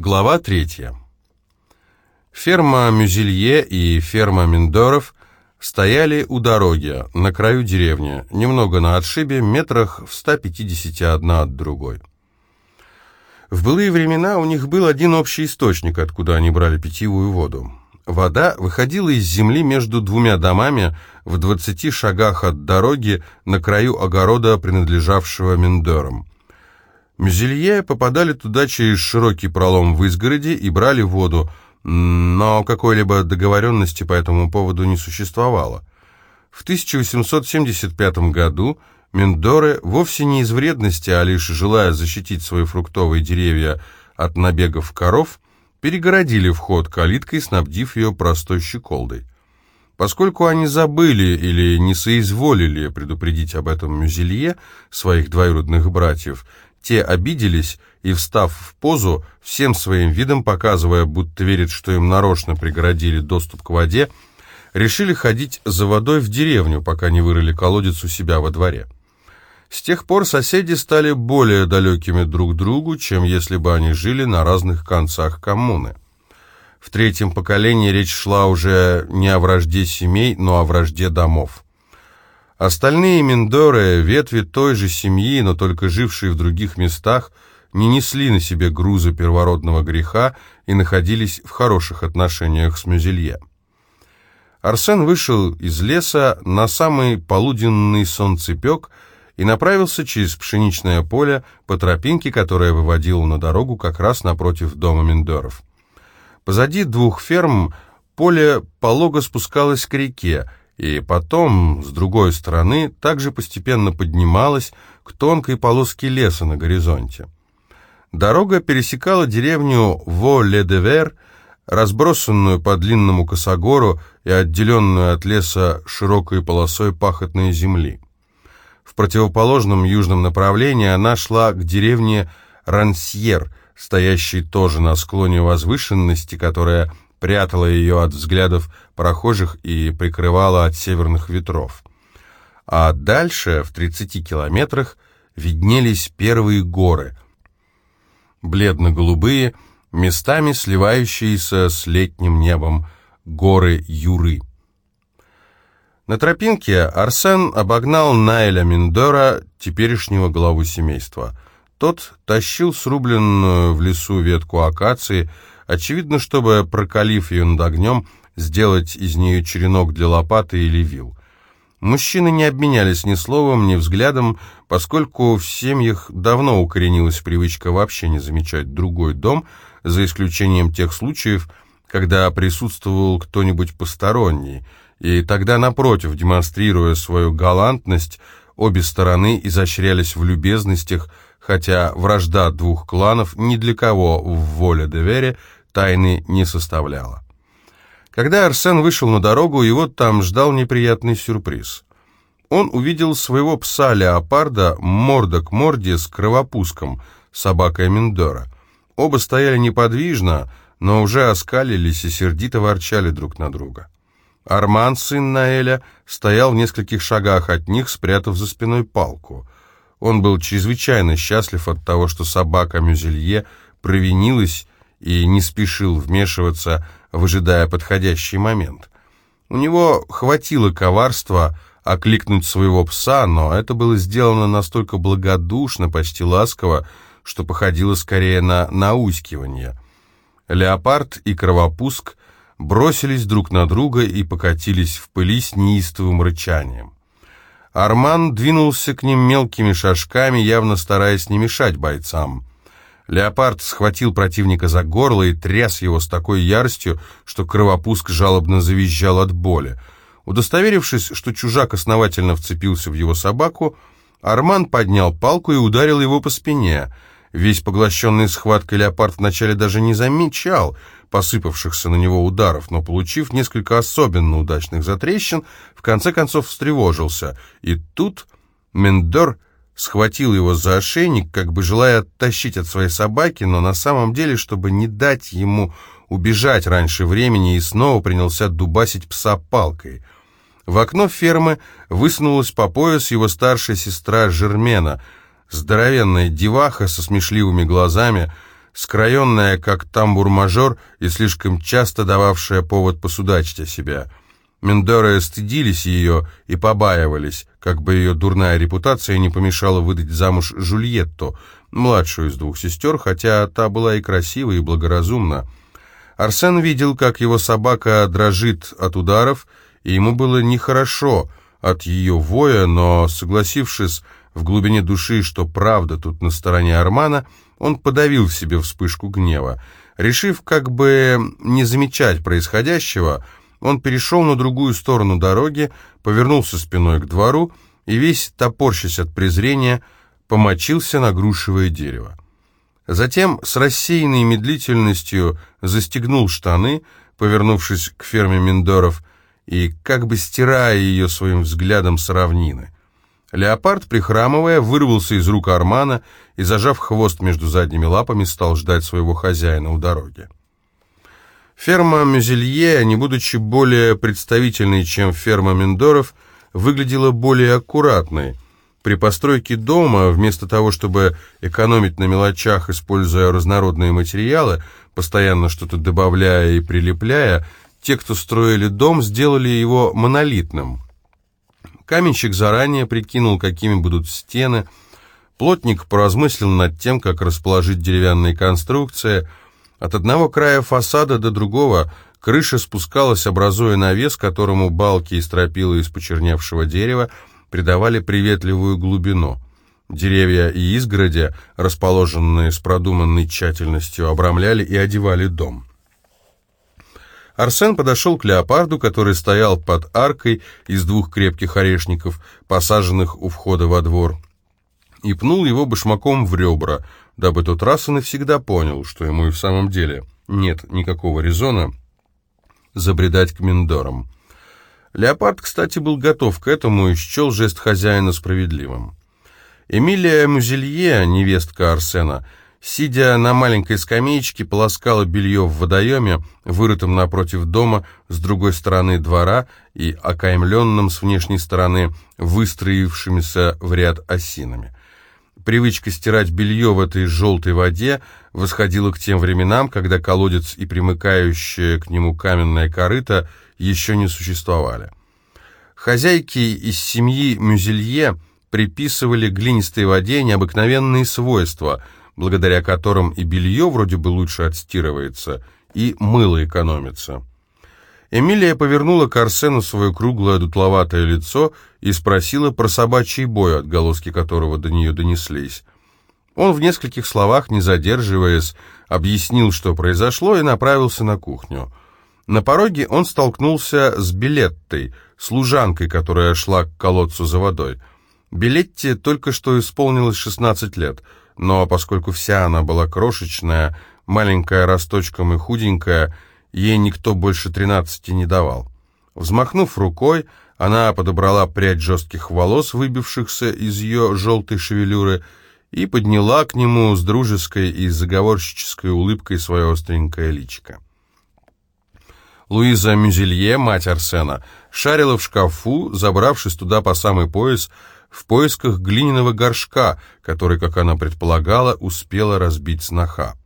Глава третья. Ферма Мюзелье и ферма Миндоров стояли у дороги, на краю деревни, немного на отшибе, метрах в 150 одна от другой. В былые времена у них был один общий источник, откуда они брали питьевую воду. Вода выходила из земли между двумя домами в 20 шагах от дороги на краю огорода, принадлежавшего Миндорам. Мюзелье попадали туда через широкий пролом в изгороди и брали воду, но какой-либо договоренности по этому поводу не существовало. В 1875 году Мендоры вовсе не из вредности, а лишь желая защитить свои фруктовые деревья от набегов коров, перегородили вход калиткой, снабдив ее простой щеколдой. Поскольку они забыли или не соизволили предупредить об этом Мюзелье, своих двоюродных братьев, те обиделись и, встав в позу, всем своим видом показывая, будто верят, что им нарочно преградили доступ к воде, решили ходить за водой в деревню, пока не вырыли колодец у себя во дворе. С тех пор соседи стали более далекими друг другу, чем если бы они жили на разных концах коммуны. В третьем поколении речь шла уже не о вражде семей, но о вражде домов. Остальные Миндоры, ветви той же семьи, но только жившие в других местах, не несли на себе груза первородного греха и находились в хороших отношениях с Мюзелье. Арсен вышел из леса на самый полуденный солнцепек и направился через пшеничное поле по тропинке, которая выводила на дорогу как раз напротив дома Миндоров. Позади двух ферм поле полого спускалось к реке, и потом, с другой стороны, также постепенно поднималась к тонкой полоске леса на горизонте. Дорога пересекала деревню Во-Ле-де-Вер, разбросанную по длинному косогору и отделенную от леса широкой полосой пахотной земли. В противоположном южном направлении она шла к деревне Рансьер, стоящей тоже на склоне возвышенности, которая прятала ее от взглядов прохожих и прикрывала от северных ветров. А дальше, в 30 километрах, виднелись первые горы, бледно-голубые, местами сливающиеся с летним небом, горы Юры. На тропинке Арсен обогнал Найля Миндора, теперешнего главу семейства. Тот тащил срубленную в лесу ветку акации, очевидно, чтобы, прокалив ее над огнем, сделать из нее черенок для лопаты или вил. Мужчины не обменялись ни словом, ни взглядом, поскольку в семьях давно укоренилась привычка вообще не замечать другой дом, за исключением тех случаев, когда присутствовал кто-нибудь посторонний, и тогда, напротив, демонстрируя свою галантность, обе стороны изощрялись в любезностях, хотя вражда двух кланов ни для кого в воле доверия тайны не составляла. Когда Арсен вышел на дорогу, его там ждал неприятный сюрприз. Он увидел своего пса-леопарда морда к морде с кровопуском, собакой Миндора. Оба стояли неподвижно, но уже оскалились и сердито ворчали друг на друга. Арман, сын Наэля, стоял в нескольких шагах от них, спрятав за спиной палку. Он был чрезвычайно счастлив от того, что собака Мюзелье провинилась и не спешил вмешиваться, выжидая подходящий момент. У него хватило коварства окликнуть своего пса, но это было сделано настолько благодушно, почти ласково, что походило скорее на наускивание. Леопард и Кровопуск бросились друг на друга и покатились в пыли с неистовым рычанием. Арман двинулся к ним мелкими шажками, явно стараясь не мешать бойцам. Леопард схватил противника за горло и тряс его с такой яростью, что кровопуск жалобно завизжал от боли. Удостоверившись, что чужак основательно вцепился в его собаку, Арман поднял палку и ударил его по спине. Весь поглощенный схваткой леопард вначале даже не замечал посыпавшихся на него ударов, но, получив несколько особенно удачных затрещин, в конце концов встревожился. И тут Мендор схватил его за ошейник, как бы желая оттащить от своей собаки, но на самом деле, чтобы не дать ему убежать раньше времени, и снова принялся дубасить пса палкой. В окно фермы высунулась по пояс его старшая сестра Жермена, здоровенная деваха со смешливыми глазами, скроенная как тамбур-мажор и слишком часто дававшая повод посудачить о себя. Мендоры стыдились ее и побаивались, как бы ее дурная репутация не помешала выдать замуж Жульетту, младшую из двух сестер, хотя та была и красива, и благоразумна. Арсен видел, как его собака дрожит от ударов, и ему было нехорошо от ее воя, но, согласившись в глубине души, что правда тут на стороне Армана, он подавил в себе вспышку гнева. Решив как бы не замечать происходящего, он перешел на другую сторону дороги, повернулся спиной к двору и, весь топорщась от презрения, помочился на грушевое дерево. Затем с рассеянной медлительностью застегнул штаны, повернувшись к ферме Миндоров, и как бы стирая ее своим взглядом с равнины. Леопард, прихрамывая, вырвался из рук Армана и, зажав хвост между задними лапами, стал ждать своего хозяина у дороги. Ферма Мюзелье, не будучи более представительной, чем ферма Миндоров, выглядела более аккуратной – при постройке дома, вместо того, чтобы экономить на мелочах, используя разнородные материалы, постоянно что-то добавляя и прилепляя, те, кто строили дом, сделали его монолитным. Каменщик заранее прикинул, какими будут стены, плотник поразмыслил над тем, как расположить деревянные конструкции. От одного края фасада до другого крыша спускалась, образуя навес, которому балки и стропила из почерневшего дерева, придавали приветливую глубину. Деревья и изгороди, расположенные с продуманной тщательностью, обрамляли и одевали дом. Арсен подошел к леопарду, который стоял под аркой из двух крепких орешников, посаженных у входа во двор, и пнул его башмаком в ребра, дабы тот раз и навсегда понял, что ему и в самом деле нет никакого резона забредать к Миндорам. Леопард, кстати, был готов к этому и счел жест хозяина справедливым. Эмилия Музелье, невестка Арсена, сидя на маленькой скамеечке, полоскала белье в водоеме, вырытом напротив дома, с другой стороны двора и окаймленном с внешней стороны выстроившимися в ряд осинами. Привычка стирать белье в этой желтой воде восходила к тем временам, когда колодец и примыкающая к нему каменная корыта – еще не существовали. Хозяйки из семьи Мюзелье приписывали глинистой воде необыкновенные свойства, благодаря которым и белье вроде бы лучше отстирывается, и мыло экономится. Эмилия повернула к Арсену свое круглое дутловатое лицо и спросила про собачий бой, отголоски которого до нее донеслись. Он в нескольких словах, не задерживаясь, объяснил, что произошло, и направился на кухню. На пороге он столкнулся с Билеттой, служанкой, которая шла к колодцу за водой. Билетте только что исполнилось 16 лет, но поскольку вся она была крошечная, маленькая росточком и худенькая, ей никто больше 13 не давал. Взмахнув рукой, она подобрала прядь жестких волос, выбившихся из ее желтой шевелюры, и подняла к нему с дружеской и заговорщической улыбкой свое остренькое личико. Луиза Мюзелье, мать Арсена, шарила в шкафу, забравшись туда по самый пояс, в поисках глиняного горшка, который, как она предполагала, успела разбить сноха.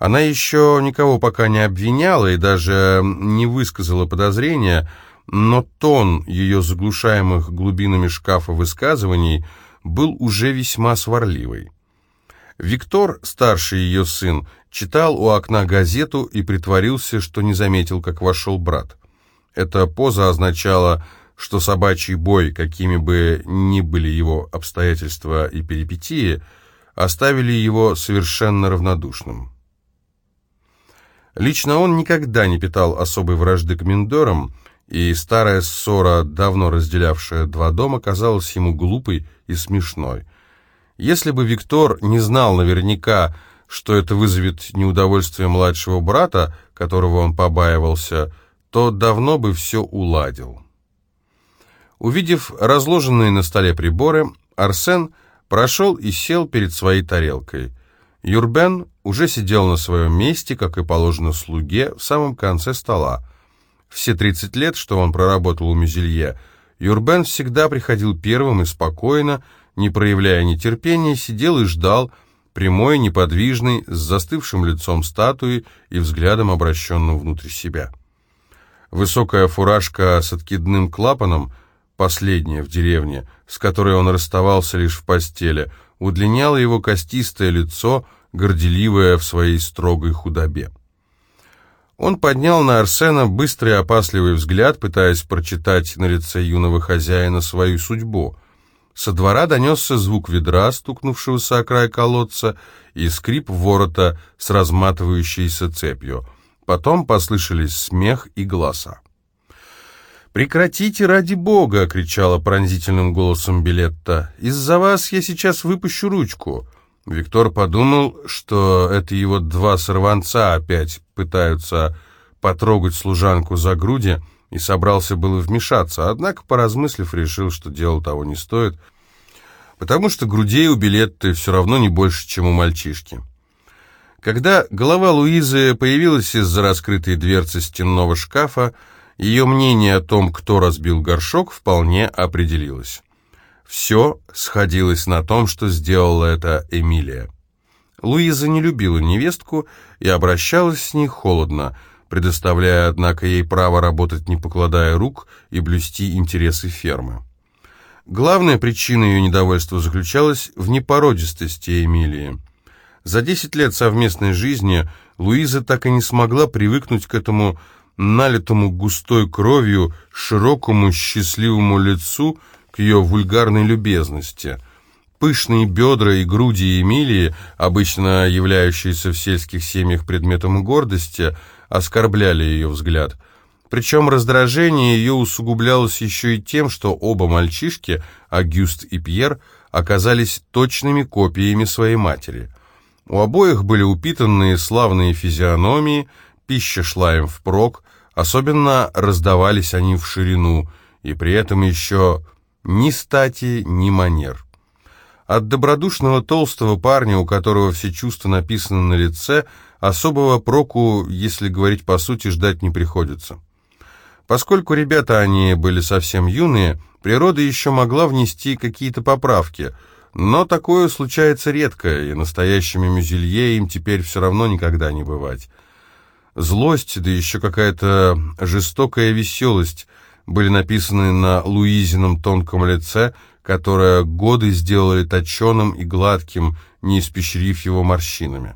Она еще никого пока не обвиняла и даже не высказала подозрения, но тон ее заглушаемых глубинами шкафа высказываний был уже весьма сварливый. Виктор, старший ее сын, читал у окна газету и притворился, что не заметил, как вошел брат. Эта поза означала, что собачий бой, какими бы ни были его обстоятельства и перипетии, оставили его совершенно равнодушным. Лично он никогда не питал особой вражды к Миндорам, и старая ссора, давно разделявшая два дома, казалась ему глупой и смешной. Если бы Виктор не знал наверняка, что это вызовет неудовольствие младшего брата, которого он побаивался, то давно бы все уладил. Увидев разложенные на столе приборы, Арсен прошел и сел перед своей тарелкой. Юрбен уже сидел на своем месте, как и положено слуге, в самом конце стола. Все 30 лет, что он проработал у Мюзелье, Юрбен всегда приходил первым и спокойно, не проявляя нетерпения, сидел и ждал, прямой, неподвижный, с застывшим лицом статуи и взглядом, обращенным внутрь себя. Высокая фуражка с откидным клапаном, последняя в деревне, с которой он расставался лишь в постели, удлиняла его костистое лицо, горделивое в своей строгой худобе. Он поднял на Арсена быстрый опасливый взгляд, пытаясь прочитать на лице юного хозяина свою судьбу. Со двора донесся звук ведра, стукнувшегося о край колодца, и скрип ворота с разматывающейся цепью. Потом послышались смех и голоса. «Прекратите ради бога!» — кричала пронзительным голосом Билетта. «Из-за вас я сейчас выпущу ручку!» Виктор подумал, что это его два сорванца опять пытаются потрогать служанку за груди, и собрался было вмешаться, однако, поразмыслив, решил, что дело того не стоит, потому что грудей у Билетты все равно не больше, чем у мальчишки. Когда голова Луизы появилась из-за раскрытой дверцы стенного шкафа, ее мнение о том, кто разбил горшок, вполне определилось. Все сходилось на том, что сделала это Эмилия. Луиза не любила невестку и обращалась с ней холодно, предоставляя, однако, ей право работать, не покладая рук, и блюсти интересы фермы. Главная причина ее недовольства заключалась в непородистости Эмилии. За десять лет совместной жизни Луиза так и не смогла привыкнуть к этому налитому густой кровью, широкому счастливому лицу к ее вульгарной любезности. Пышные бедра и груди Эмилии, обычно являющиеся в сельских семьях предметом гордости, оскорбляли ее взгляд. Причем раздражение ее усугублялось еще и тем, что оба мальчишки, Агюст и Пьер, оказались точными копиями своей матери. У обоих были упитанные славные физиономии, пища шла им впрок, особенно раздавались они в ширину, и при этом еще ни стати, ни манер. От добродушного толстого парня, у которого все чувства написаны на лице, особого проку, если говорить по сути, ждать не приходится. Поскольку ребята они были совсем юные, природа еще могла внести какие-то поправки, но такое случается редко, и настоящими мюзелье им теперь все равно никогда не бывать. Злость, да еще какая-то жестокая веселость – были написаны на Луизином тонком лице, которое годы сделали точеным и гладким, не испещрив его морщинами.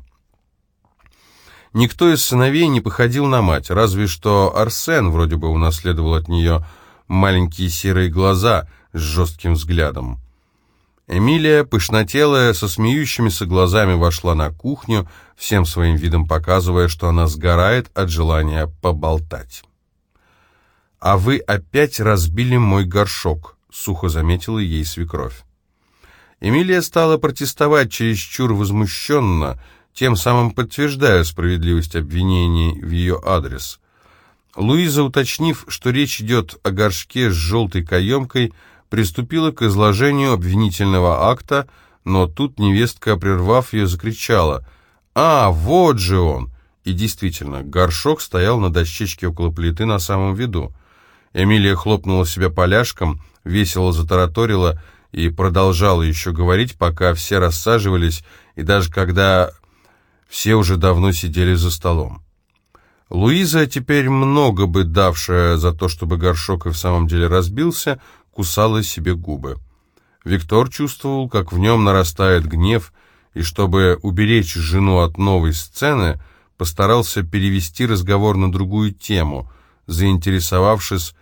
Никто из сыновей не походил на мать, разве что Арсен вроде бы унаследовал от нее маленькие серые глаза с жестким взглядом. Эмилия, пышнотелая, со смеющимися глазами вошла на кухню, всем своим видом показывая, что она сгорает от желания поболтать. «А вы опять разбили мой горшок», — сухо заметила ей свекровь. Эмилия стала протестовать чересчур возмущенно, тем самым подтверждая справедливость обвинений в ее адрес. Луиза, уточнив, что речь идет о горшке с желтой каемкой, приступила к изложению обвинительного акта, но тут невестка, прервав ее, закричала «А, вот же он!» И действительно, горшок стоял на дощечке около плиты на самом виду. Эмилия хлопнула себя поляшком, весело затараторила и продолжала еще говорить, пока все рассаживались, и даже когда все уже давно сидели за столом. Луиза, теперь много бы давшая за то, чтобы горшок и в самом деле разбился, кусала себе губы. Виктор чувствовал, как в нем нарастает гнев, и чтобы уберечь жену от новой сцены, постарался перевести разговор на другую тему, заинтересовавшись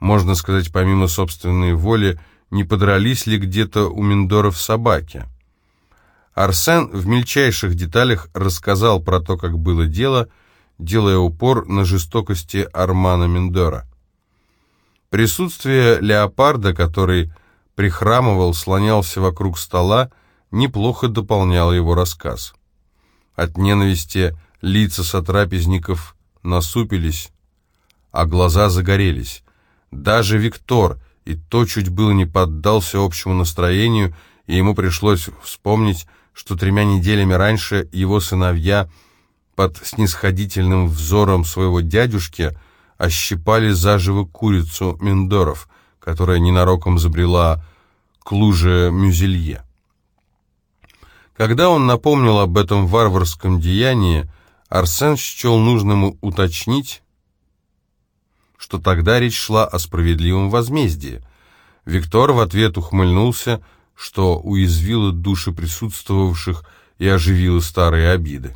можно сказать, помимо собственной воли, не подрались ли где-то у Миндоров собаки. Арсен в мельчайших деталях рассказал про то, как было дело, делая упор на жестокости Армана Миндора. Присутствие леопарда, который прихрамывал, слонялся вокруг стола, неплохо дополняло его рассказ. От ненависти лица сотрапезников насупились, а глаза загорелись. Даже Виктор и то чуть было не поддался общему настроению, и ему пришлось вспомнить, что тремя неделями раньше его сыновья под снисходительным взором своего дядюшки ощипали заживо курицу Миндоров, которая ненароком забрела к луже Мюзелье. Когда он напомнил об этом варварском деянии, Арсен счел нужным уточнить, что тогда речь шла о справедливом возмездии. Виктор в ответ ухмыльнулся, что уязвило души присутствовавших и оживило старые обиды.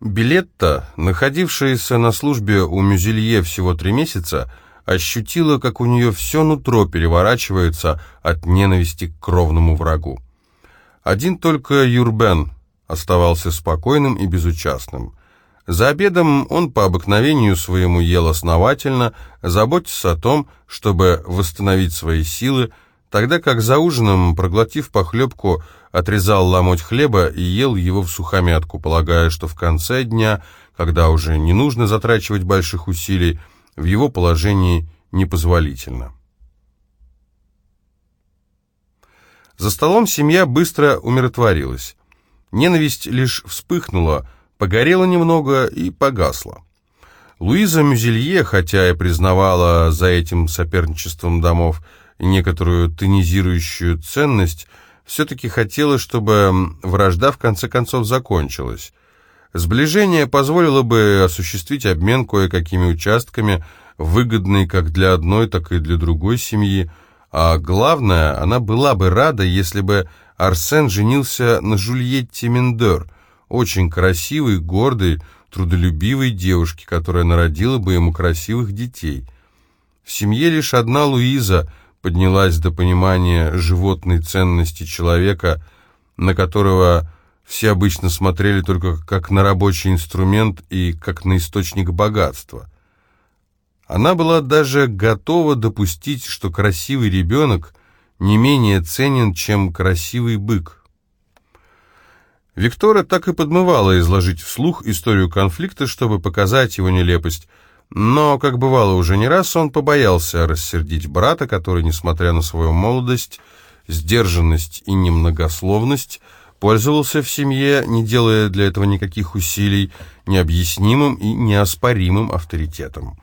Билетта, находившаяся на службе у Мюзелье всего три месяца, ощутила, как у нее все нутро переворачивается от ненависти к кровному врагу. Один только Юрбен оставался спокойным и безучастным. За обедом он по обыкновению своему ел основательно, заботясь о том, чтобы восстановить свои силы, тогда как за ужином, проглотив похлебку, отрезал ломоть хлеба и ел его в сухомятку, полагая, что в конце дня, когда уже не нужно затрачивать больших усилий, в его положении непозволительно. За столом семья быстро умиротворилась. Ненависть лишь вспыхнула, погорела немного и погасла. Луиза Мюзелье, хотя и признавала за этим соперничеством домов некоторую тонизирующую ценность, все-таки хотела, чтобы вражда в конце концов закончилась. Сближение позволило бы осуществить обмен кое-какими участками, выгодный как для одной, так и для другой семьи, а главное, она была бы рада, если бы Арсен женился на Жульетте Миндер, очень красивой, гордой, трудолюбивой девушке, которая народила бы ему красивых детей. В семье лишь одна Луиза поднялась до понимания животной ценности человека, на которого все обычно смотрели только как на рабочий инструмент и как на источник богатства. Она была даже готова допустить, что красивый ребенок не менее ценен, чем красивый бык. Виктора так и подмывала изложить вслух историю конфликта, чтобы показать его нелепость, но, как бывало уже не раз, он побоялся рассердить брата, который, несмотря на свою молодость, сдержанность и немногословность, пользовался в семье, не делая для этого никаких усилий, необъяснимым и неоспоримым авторитетом.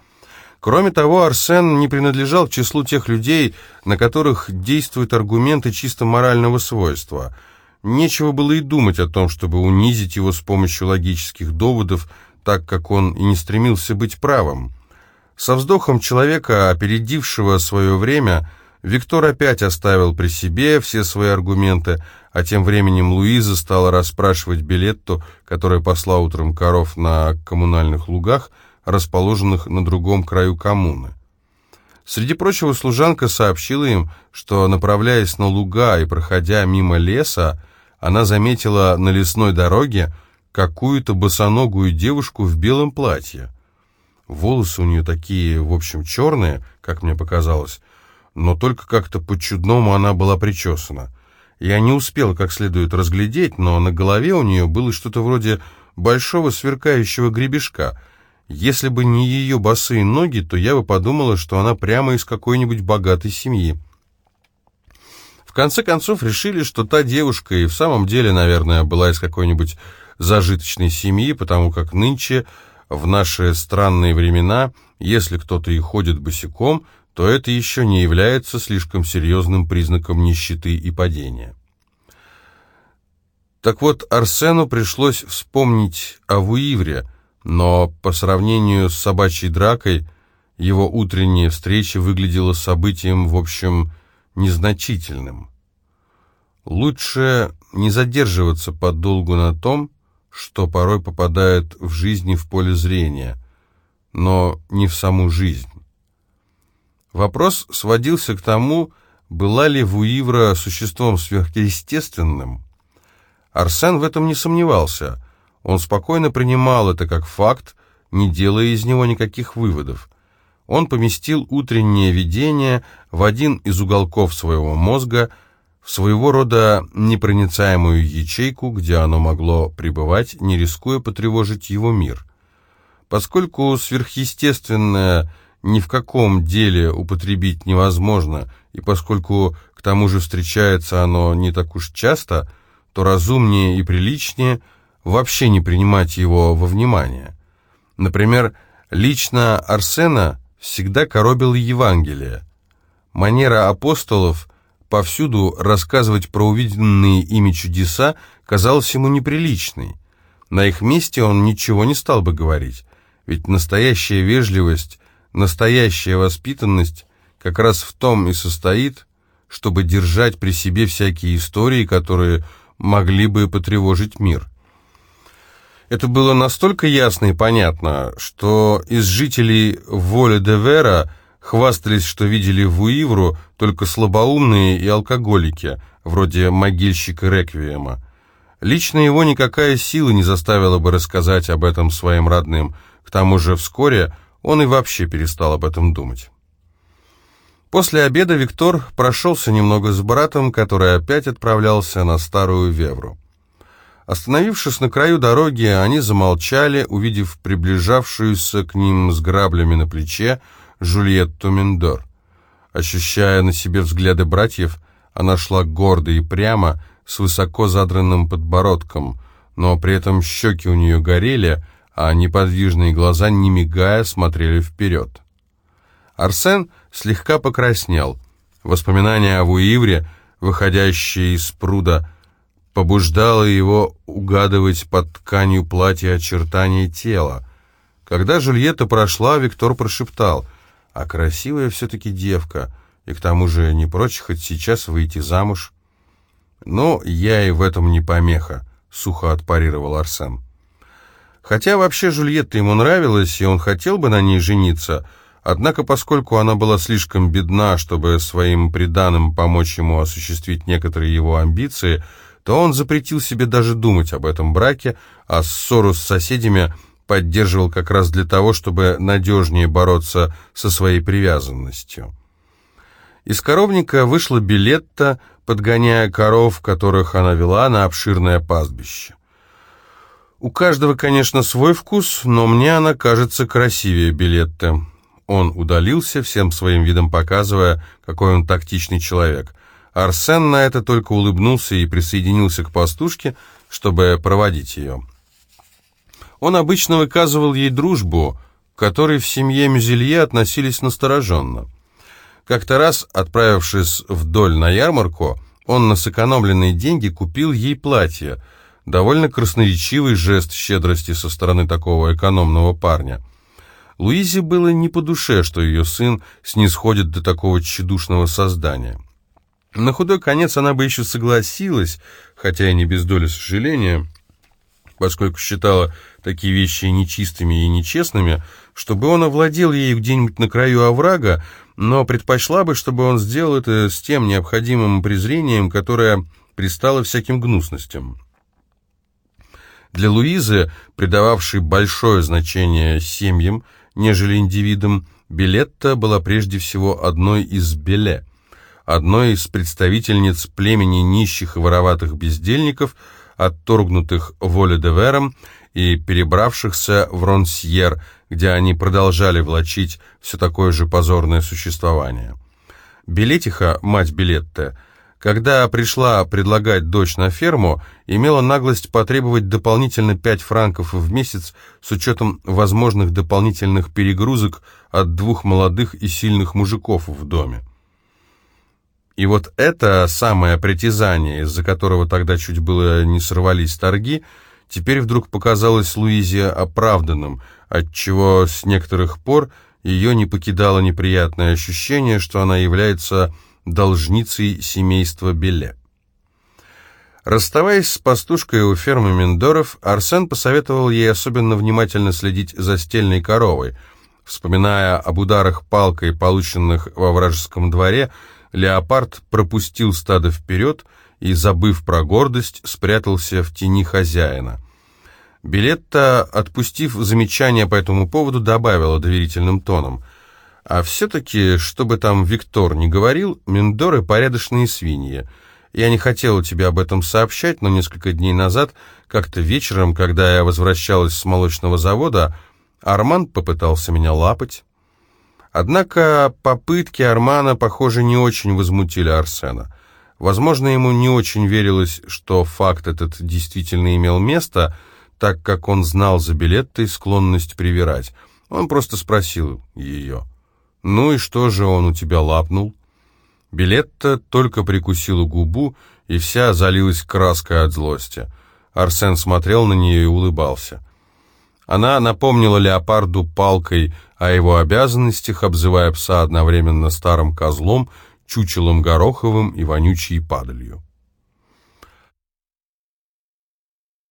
Кроме того, Арсен не принадлежал к числу тех людей, на которых действуют аргументы чисто морального свойства – Нечего было и думать о том, чтобы унизить его с помощью логических доводов, так как он и не стремился быть правым. Со вздохом человека, опередившего свое время, Виктор опять оставил при себе все свои аргументы, а тем временем Луиза стала расспрашивать Билетту, которая посла утром коров на коммунальных лугах, расположенных на другом краю коммуны. Среди прочего служанка сообщила им, что, направляясь на луга и проходя мимо леса, она заметила на лесной дороге какую-то босоногую девушку в белом платье. Волосы у нее такие, в общем, черные, как мне показалось, но только как-то по-чудному она была причесана. Я не успел как следует разглядеть, но на голове у нее было что-то вроде большого сверкающего гребешка. Если бы не ее босые ноги, то я бы подумала, что она прямо из какой-нибудь богатой семьи. В конце концов решили, что та девушка и в самом деле, наверное, была из какой-нибудь зажиточной семьи, потому как нынче, в наши странные времена, если кто-то и ходит босиком, то это еще не является слишком серьезным признаком нищеты и падения. Так вот, Арсену пришлось вспомнить о Вуивре, но по сравнению с собачьей дракой его утренняя встреча выглядела событием, в общем, незначительным. Лучше не задерживаться подолгу на том, что порой попадает в жизни в поле зрения, но не в саму жизнь. Вопрос сводился к тому, была ли Вуивра существом сверхъестественным. Арсен в этом не сомневался. Он спокойно принимал это как факт, не делая из него никаких выводов он поместил утреннее видение в один из уголков своего мозга, своего рода непроницаемую ячейку, где оно могло пребывать, не рискуя потревожить его мир. Поскольку сверхъестественное ни в каком деле употребить невозможно, и поскольку к тому же встречается оно не так уж часто, то разумнее и приличнее вообще не принимать его во внимание. Например, лично Арсена – всегда коробило Евангелие. Манера апостолов повсюду рассказывать про увиденные ими чудеса казалось ему неприличной. На их месте он ничего не стал бы говорить, ведь настоящая вежливость, настоящая воспитанность как раз в том и состоит, чтобы держать при себе всякие истории, которые могли бы потревожить мир. Это было настолько ясно и понятно, что из жителей Воли-де-Вера хвастались, что видели в Уивру только слабоумные и алкоголики, вроде могильщика Реквиема. Лично его никакая сила не заставила бы рассказать об этом своим родным, к тому же вскоре он и вообще перестал об этом думать. После обеда Виктор прошелся немного с братом, который опять отправлялся на Старую Вевру. Остановившись на краю дороги, они замолчали, увидев приближавшуюся к ним с граблями на плече Жульетту Миндор. Ощущая на себе взгляды братьев, она шла гордо и прямо, с высоко задранным подбородком, но при этом щеки у нее горели, а неподвижные глаза, не мигая, смотрели вперед. Арсен слегка покраснел. Воспоминания о Вуивре, выходящие из пруда, побуждало его угадывать под тканью платья очертания тела. Когда Жульетта прошла, Виктор прошептал, «А красивая все-таки девка, и к тому же не прочь хоть сейчас выйти замуж». «Но я и в этом не помеха», — сухо отпарировал Арсен. Хотя вообще Жульетта ему нравилась, и он хотел бы на ней жениться, однако поскольку она была слишком бедна, чтобы своим приданым помочь ему осуществить некоторые его амбиции, то он запретил себе даже думать об этом браке, а ссору с соседями поддерживал как раз для того, чтобы надежнее бороться со своей привязанностью. Из коровника вышла Билетта, подгоняя коров, которых она вела на обширное пастбище. У каждого, конечно, свой вкус, но мне она кажется красивее Билетты. Он удалился, всем своим видом показывая, какой он тактичный человек. Арсен на это только улыбнулся и присоединился к пастушке, чтобы проводить ее. Он обычно выказывал ей дружбу, к которой в семье Мюзелье относились настороженно. Как-то раз, отправившись вдоль на ярмарку, он на сэкономленные деньги купил ей платье – Довольно красноречивый жест щедрости со стороны такого экономного парня. Луизе было не по душе, что ее сын снисходит до такого тщедушного создания. На худой конец она бы еще согласилась, хотя и не без доли сожаления, поскольку считала такие вещи нечистыми и нечестными, чтобы он овладел ею где-нибудь на краю оврага, но предпочла бы, чтобы он сделал это с тем необходимым презрением, которое пристало всяким гнусностям. Для Луизы, придававшей большое значение семьям, нежели индивидам, Билетта была прежде всего одной из Беле, одной из представительниц племени нищих и вороватых бездельников, отторгнутых Воле-де-Вером и перебравшихся в Ронсьер, где они продолжали влачить все такое же позорное существование. Билетиха, мать Билетта, когда пришла предлагать дочь на ферму, имела наглость потребовать дополнительно 5 франков в месяц с учетом возможных дополнительных перегрузок от двух молодых и сильных мужиков в доме. И вот это самое притязание, из-за которого тогда чуть было не сорвались торги, теперь вдруг показалось Луизе оправданным, отчего с некоторых пор ее не покидало неприятное ощущение, что она является должницей семейства Беле. Расставаясь с пастушкой у фермы Миндоров, Арсен посоветовал ей особенно внимательно следить за стельной коровой. Вспоминая об ударах палкой, полученных во вражеском дворе, леопард пропустил стадо вперед и, забыв про гордость, спрятался в тени хозяина. Билетта, отпустив замечание по этому поводу, добавила доверительным тоном – а все-таки, что бы там Виктор не говорил, Миндоры порядочные свиньи. Я не хотела тебе об этом сообщать, но несколько дней назад, как-то вечером, когда я возвращалась с молочного завода, Арман попытался меня лапать. Однако попытки Армана, похоже, не очень возмутили Арсена. Возможно, ему не очень верилось, что факт этот действительно имел место, так как он знал за билеттой склонность привирать. Он просто спросил ее — «Ну и что же он у тебя лапнул?» Билетта только прикусила губу, и вся залилась краской от злости. Арсен смотрел на нее и улыбался. Она напомнила леопарду палкой о его обязанностях, обзывая пса одновременно старым козлом, чучелом гороховым и вонючей падалью.